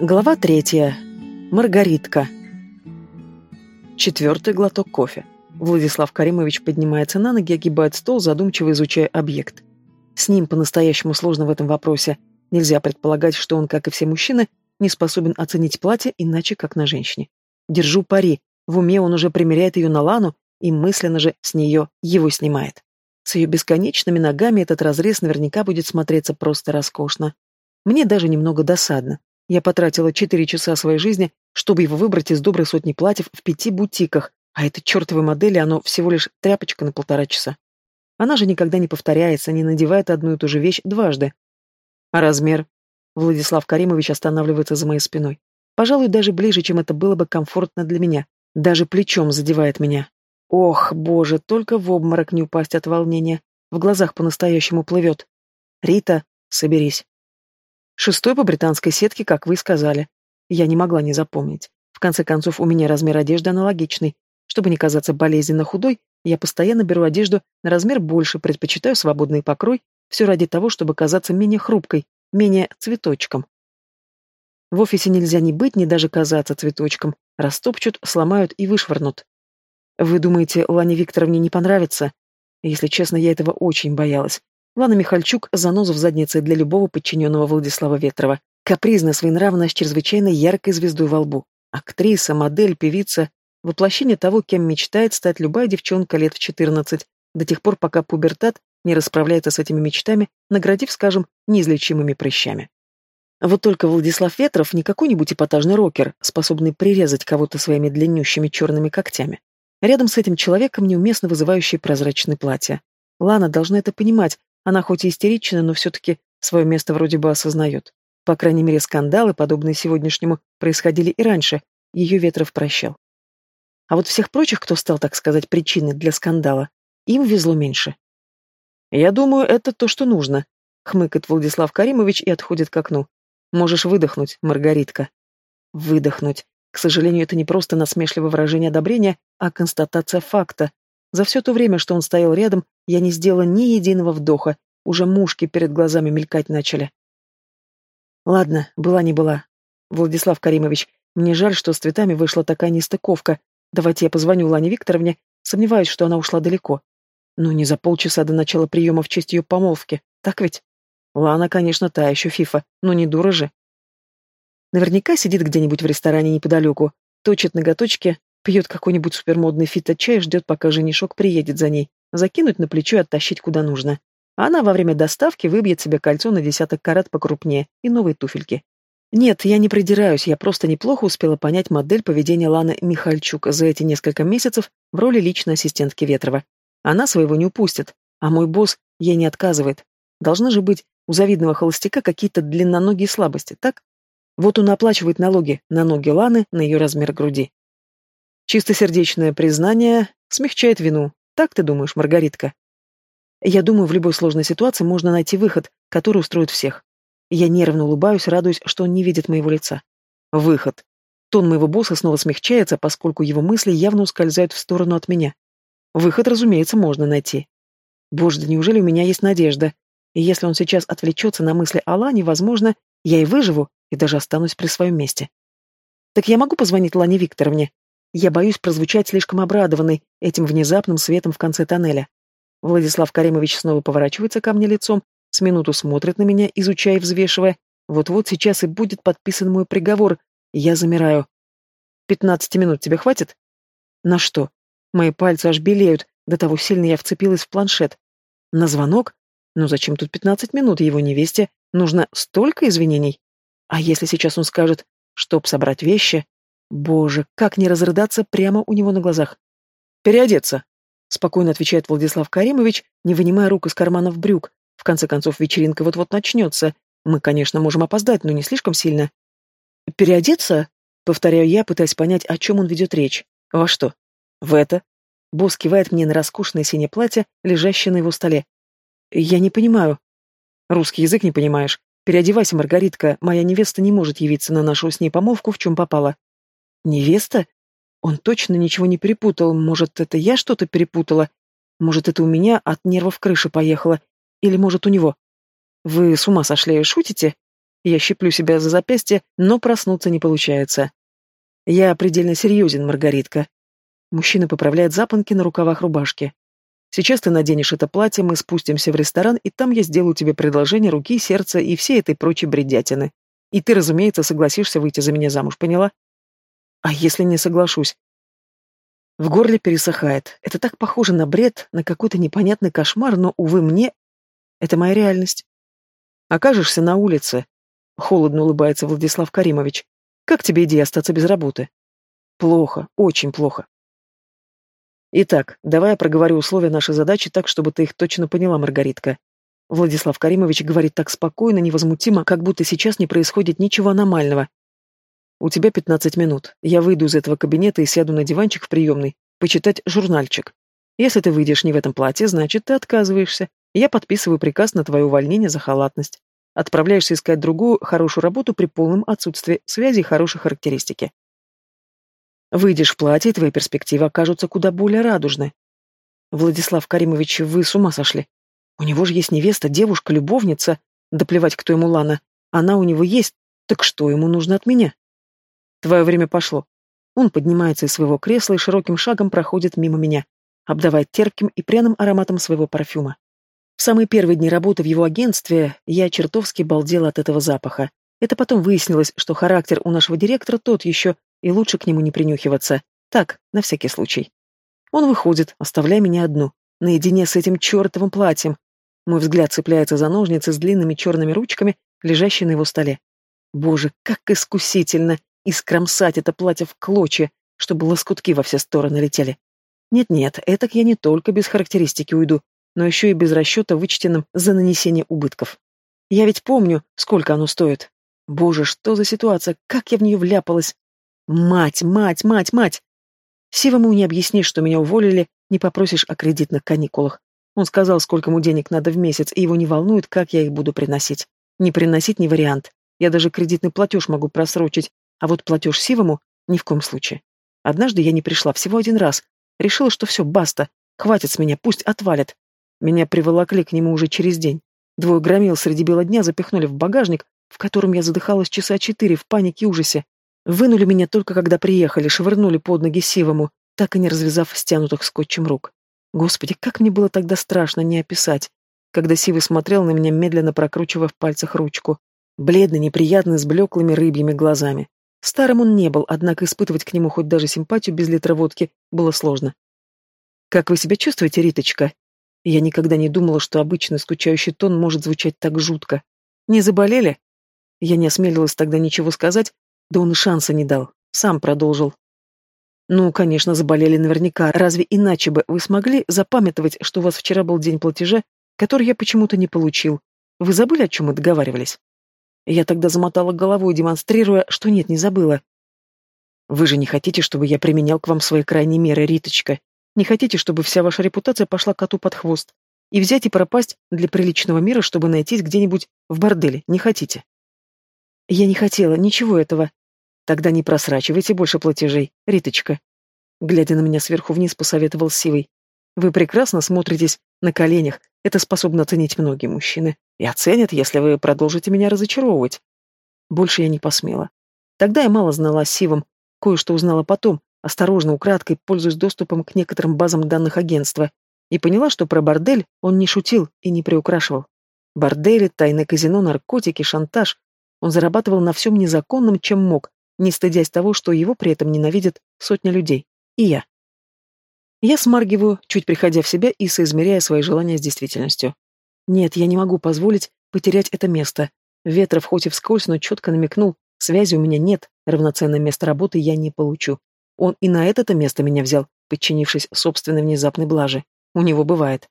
Глава третья. Маргаритка. Четвертый глоток кофе. Владислав Каримович поднимается на ноги, огибает стол, задумчиво изучая объект. С ним по-настоящему сложно в этом вопросе. Нельзя предполагать, что он, как и все мужчины, не способен оценить платье иначе, как на женщине. Держу пари. В уме он уже примеряет ее на Лану и мысленно же с нее его снимает. С ее бесконечными ногами этот разрез наверняка будет смотреться просто роскошно. Мне даже немного досадно. Я потратила четыре часа своей жизни, чтобы его выбрать из доброй сотни платьев в пяти бутиках, а этой чертовой модели оно всего лишь тряпочка на полтора часа. Она же никогда не повторяется, не надевает одну и ту же вещь дважды. А размер? Владислав Каримович останавливается за моей спиной. Пожалуй, даже ближе, чем это было бы комфортно для меня. Даже плечом задевает меня. Ох, боже, только в обморок не упасть от волнения. В глазах по-настоящему плывет. Рита, соберись. Шестой по британской сетке, как вы сказали. Я не могла не запомнить. В конце концов, у меня размер одежды аналогичный. Чтобы не казаться болезненно худой, я постоянно беру одежду на размер больше, предпочитаю свободный покрой, все ради того, чтобы казаться менее хрупкой, менее цветочком. В офисе нельзя ни быть, ни даже казаться цветочком. Растопчут, сломают и вышвырнут. Вы думаете, Лане Викторовне не понравится? Если честно, я этого очень боялась. Лана Михальчук – заноза в заднице для любого подчиненного Владислава Ветрова. Капризная, своенравная, с чрезвычайно яркой звездой во лбу. Актриса, модель, певица. Воплощение того, кем мечтает стать любая девчонка лет в 14, до тех пор, пока пубертат не расправляется с этими мечтами, наградив, скажем, неизлечимыми прыщами. Вот только Владислав Ветров не какой-нибудь эпатажный рокер, способный прирезать кого-то своими длиннющими черными когтями. Рядом с этим человеком неуместно вызывающее прозрачное платье. Лана должна это понимать, она хоть и истерична, но все-таки свое место вроде бы осознает. По крайней мере, скандалы, подобные сегодняшнему, происходили и раньше. Ее Ветров прощал. А вот всех прочих, кто стал, так сказать, причиной для скандала, им везло меньше. «Я думаю, это то, что нужно», — хмыкает Владислав Каримович и отходит к окну. «Можешь выдохнуть, Маргаритка». Выдохнуть. К сожалению, это не просто насмешливое выражение одобрения, а констатация факта, за все то время, что он стоял рядом, я не сделала ни единого вдоха, уже мушки перед глазами мелькать начали. Ладно, была не была. Владислав Каримович, мне жаль, что с цветами вышла такая нестыковка. Давайте я позвоню Лане Викторовне, сомневаюсь, что она ушла далеко. Ну, не за полчаса до начала приема в честь ее помолвки, так ведь? Лана, конечно, та еще фифа, но не дура же. Наверняка сидит где-нибудь в ресторане неподалеку, точит ноготочки, Пьет какой-нибудь супермодный фито-чай и ждет, пока женишок приедет за ней, закинуть на плечо и оттащить куда нужно. А она во время доставки выбьет себе кольцо на десяток карат покрупнее и новые туфельки. Нет, я не придираюсь, я просто неплохо успела понять модель поведения Ланы Михальчук за эти несколько месяцев в роли личной ассистентки Ветрова. Она своего не упустит, а мой босс ей не отказывает. Должны же быть у завидного холостяка какие-то длинноногие слабости, так? Вот он оплачивает налоги на ноги Ланы, на ее размер груди. Чистосердечное признание смягчает вину. Так ты думаешь, Маргаритка? Я думаю, в любой сложной ситуации можно найти выход, который устроит всех. Я нервно улыбаюсь, радуюсь, что он не видит моего лица. Выход. Тон моего босса снова смягчается, поскольку его мысли явно ускользают в сторону от меня. Выход, разумеется, можно найти. Боже, да неужели у меня есть надежда? И если он сейчас отвлечется на мысли о Лане, возможно, я и выживу, и даже останусь при своем месте. Так я могу позвонить Лане Викторовне? Я боюсь прозвучать слишком обрадованной этим внезапным светом в конце тоннеля. Владислав Каримович снова поворачивается ко мне лицом, с минуту смотрит на меня, изучая и взвешивая. Вот-вот сейчас и будет подписан мой приговор. Я замираю. «Пятнадцати минут тебе хватит?» «На что?» Мои пальцы аж белеют, до того сильно я вцепилась в планшет. На звонок? Ну зачем тут пятнадцать минут его невесте? Нужно столько извинений? А если сейчас он скажет, чтоб собрать вещи? Боже, как не разрыдаться прямо у него на глазах. «Переодеться», — спокойно отвечает Владислав Каримович, не вынимая рук из карманов брюк. В конце концов, вечеринка вот-вот начнется. Мы, конечно, можем опоздать, но не слишком сильно. «Переодеться?» — повторяю я, пытаясь понять, о чем он ведет речь. «Во что?» «В это». Босс кивает мне на роскошное синее платье, лежащее на его столе. «Я не понимаю». «Русский язык не понимаешь. Переодевайся, Маргаритка, моя невеста не может явиться на нашу с ней помолвку, в чем попала. Невеста? Он точно ничего не перепутал. Может, это я что-то перепутала? Может, это у меня от нервов крыша поехала? Или, может, у него? Вы с ума сошли, шутите? Я щиплю себя за запястье, но проснуться не получается. Я предельно серьезен, Маргаритка. Мужчина поправляет запонки на рукавах рубашки. Сейчас ты наденешь это платье, мы спустимся в ресторан, и там я сделаю тебе предложение руки, сердца и всей этой прочей бредятины. И ты, разумеется, согласишься выйти за меня замуж, поняла? А если не соглашусь? В горле пересыхает. Это так похоже на бред, на какой-то непонятный кошмар, но, увы, мне... Это моя реальность. Окажешься на улице. Холодно улыбается Владислав Каримович. Как тебе идея остаться без работы? Плохо, очень плохо. Итак, давай я проговорю условия нашей задачи так, чтобы ты их точно поняла, Маргаритка. Владислав Каримович говорит так спокойно, невозмутимо, как будто сейчас не происходит ничего аномального, у тебя пятнадцать минут. Я выйду из этого кабинета и сяду на диванчик в приемной, почитать журнальчик. Если ты выйдешь не в этом платье, значит, ты отказываешься. Я подписываю приказ на твое увольнение за халатность. Отправляешься искать другую хорошую работу при полном отсутствии связи и хорошей характеристики. Выйдешь в платье, и твои перспективы окажутся куда более радужны. Владислав Каримович, вы с ума сошли. У него же есть невеста, девушка, любовница. Да плевать, кто ему Лана. Она у него есть. Так что ему нужно от меня? Твое время пошло. Он поднимается из своего кресла и широким шагом проходит мимо меня, обдавая терпким и пряным ароматом своего парфюма. В самые первые дни работы в его агентстве я чертовски балдела от этого запаха. Это потом выяснилось, что характер у нашего директора тот еще, и лучше к нему не принюхиваться. Так, на всякий случай. Он выходит, оставляя меня одну, наедине с этим чертовым платьем. Мой взгляд цепляется за ножницы с длинными черными ручками, лежащие на его столе. Боже, как искусительно! И скромсать это платье в клочья, чтобы лоскутки во все стороны летели. Нет-нет, этак я не только без характеристики уйду, но еще и без расчета, вычтенным за нанесение убытков. Я ведь помню, сколько оно стоит. Боже, что за ситуация, как я в нее вляпалась. Мать, мать, мать, мать! Сивому не объяснишь, что меня уволили, не попросишь о кредитных каникулах. Он сказал, сколько ему денег надо в месяц, и его не волнует, как я их буду приносить. Не приносить не вариант. Я даже кредитный платеж могу просрочить, а вот платеж Сивому ни в коем случае. Однажды я не пришла всего один раз. Решила, что все, баста, хватит с меня, пусть отвалит. Меня приволокли к нему уже через день. Двое громил среди бела дня запихнули в багажник, в котором я задыхалась часа четыре в панике и ужасе. Вынули меня только когда приехали, швырнули под ноги Сивому, так и не развязав стянутых скотчем рук. Господи, как мне было тогда страшно не описать, когда Сивый смотрел на меня, медленно прокручивая в пальцах ручку. Бледный, неприятный, с блеклыми рыбьими глазами. Старым он не был, однако испытывать к нему хоть даже симпатию без литра водки было сложно. «Как вы себя чувствуете, Риточка?» Я никогда не думала, что обычный скучающий тон может звучать так жутко. «Не заболели?» Я не осмелилась тогда ничего сказать, да он и шанса не дал. Сам продолжил. «Ну, конечно, заболели наверняка. Разве иначе бы вы смогли запамятовать, что у вас вчера был день платежа, который я почему-то не получил? Вы забыли, о чем мы договаривались?» Я тогда замотала головой, демонстрируя, что нет, не забыла. Вы же не хотите, чтобы я применял к вам свои крайние меры, Риточка? Не хотите, чтобы вся ваша репутация пошла коту под хвост? И взять и пропасть для приличного мира, чтобы найтись где-нибудь в борделе? Не хотите? Я не хотела, ничего этого. Тогда не просрачивайте больше платежей, Риточка. Глядя на меня сверху вниз, посоветовал Сивый. Вы прекрасно смотритесь на коленях, это способно оценить многие мужчины. И оценят, если вы продолжите меня разочаровывать. Больше я не посмела. Тогда я мало знала о Сивом, кое-что узнала потом, осторожно, украдкой, пользуясь доступом к некоторым базам данных агентства, и поняла, что про бордель он не шутил и не приукрашивал. Бордели, тайное казино, наркотики, шантаж. Он зарабатывал на всем незаконном, чем мог, не стыдясь того, что его при этом ненавидят сотни людей. И я. Я смаргиваю, чуть приходя в себя и соизмеряя свои желания с действительностью. Нет, я не могу позволить потерять это место. Ветров хоть и вскользь, но четко намекнул, связи у меня нет, равноценное место работы я не получу. Он и на это-то место меня взял, подчинившись собственной внезапной блаже. У него бывает.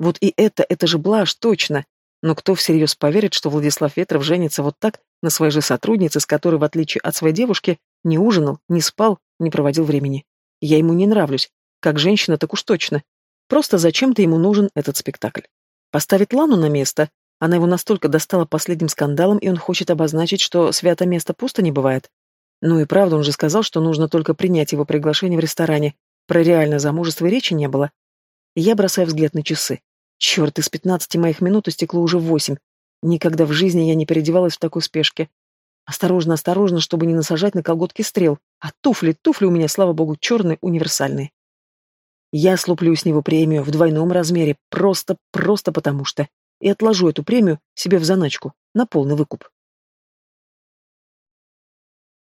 Вот и это, это же блажь, точно. Но кто всерьез поверит, что Владислав Ветров женится вот так на своей же сотруднице, с которой, в отличие от своей девушки, не ужинал, не спал, не проводил времени? Я ему не нравлюсь, как женщина, так уж точно. Просто зачем-то ему нужен этот спектакль. Поставить Лану на место? Она его настолько достала последним скандалом, и он хочет обозначить, что свято место пусто не бывает. Ну и правда, он же сказал, что нужно только принять его приглашение в ресторане. Про реальное замужество речи не было. Я бросаю взгляд на часы. Черт, из пятнадцати моих минут истекло уже восемь. Никогда в жизни я не переодевалась в такой спешке. Осторожно, осторожно, чтобы не насажать на колготки стрел. А туфли, туфли у меня, слава богу, черные, универсальные. Я слуплю с него премию в двойном размере, просто, просто потому что. И отложу эту премию себе в заначку, на полный выкуп.